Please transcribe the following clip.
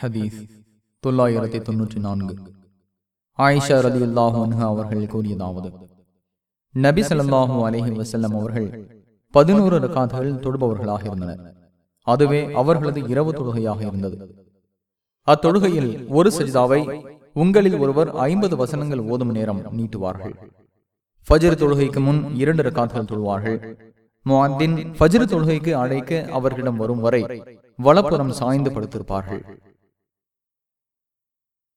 ஹதீஸ் தொள்ளாயிரத்தி தொன்னூற்றி நான்கு. ஆயிஷா ரதி அல்லாஹு அவர்கள் கூறியதாவது நபி ஸல்லல்லாஹு அலஹி வசல்லம் அவர்கள் பதினோரு ரகாத்துகள் தொடுபவர்களாக இருந்தனர். அதுவே அவர்களது இரவு தொழுகையாக இருந்தது. அத்தொழுகையில் ஒரு சஜிதாவை உங்களில் ஒருவர் ஐம்பது வசனங்கள் ஓதும் நேரம் நீட்டுவார்கள். ஃபஜர் தொழுகைக்கு முன் இரண்டு ரகாத்துகள் தொழுவார்கள். முஅத்தின் ஃபஜ்ரு தொழுகைக்கு அழைக்க அவர்களிடம் வரும் வரை வலப்புறம் சாய்ந்து படுத்திருப்பார்கள்.